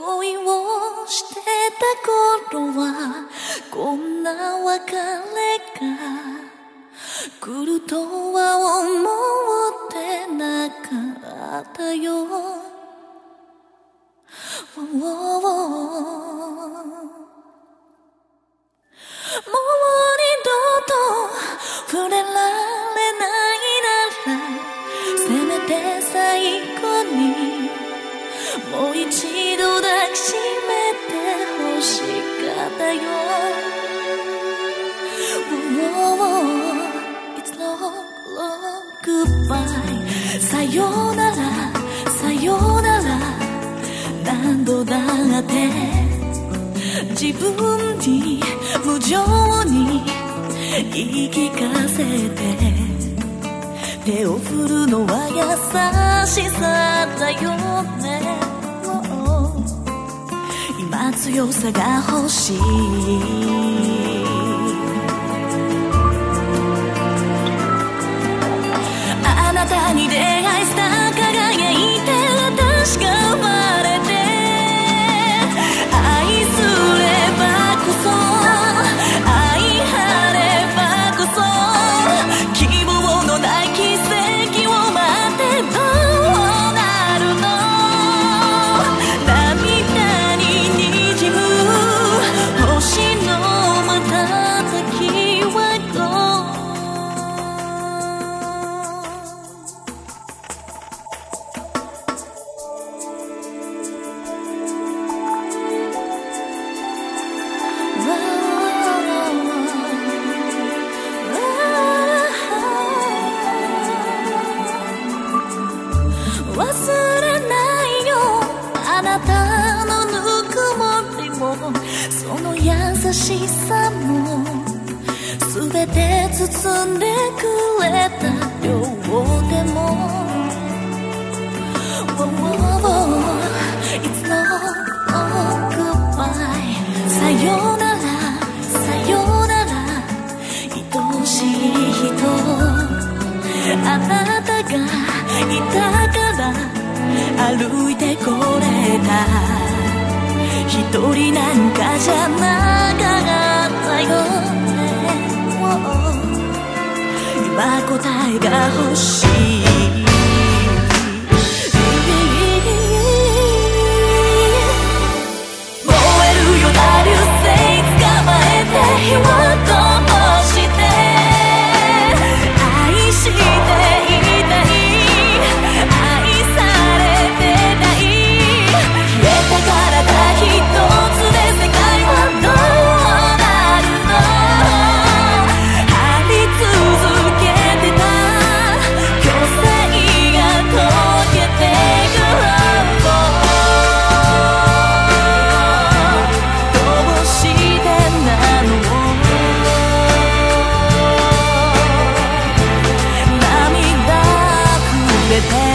恋をしてた頃はこんな別れが来るとは思ってなかったよ、もう二度と触れられないならせめて最後にもう一度ったよ、It's long, long goodbye さよならさよなら何度だって。自分に無情に言い聞かせて。手を振るのは優しさだよね。強さが欲しい。優しさも全て包んでくれた両手も It's no goodbye さよならさよなら愛しい人あなたがいたから歩いてこれた一人なんかじゃなかったよね。今答えが欲しい。prepare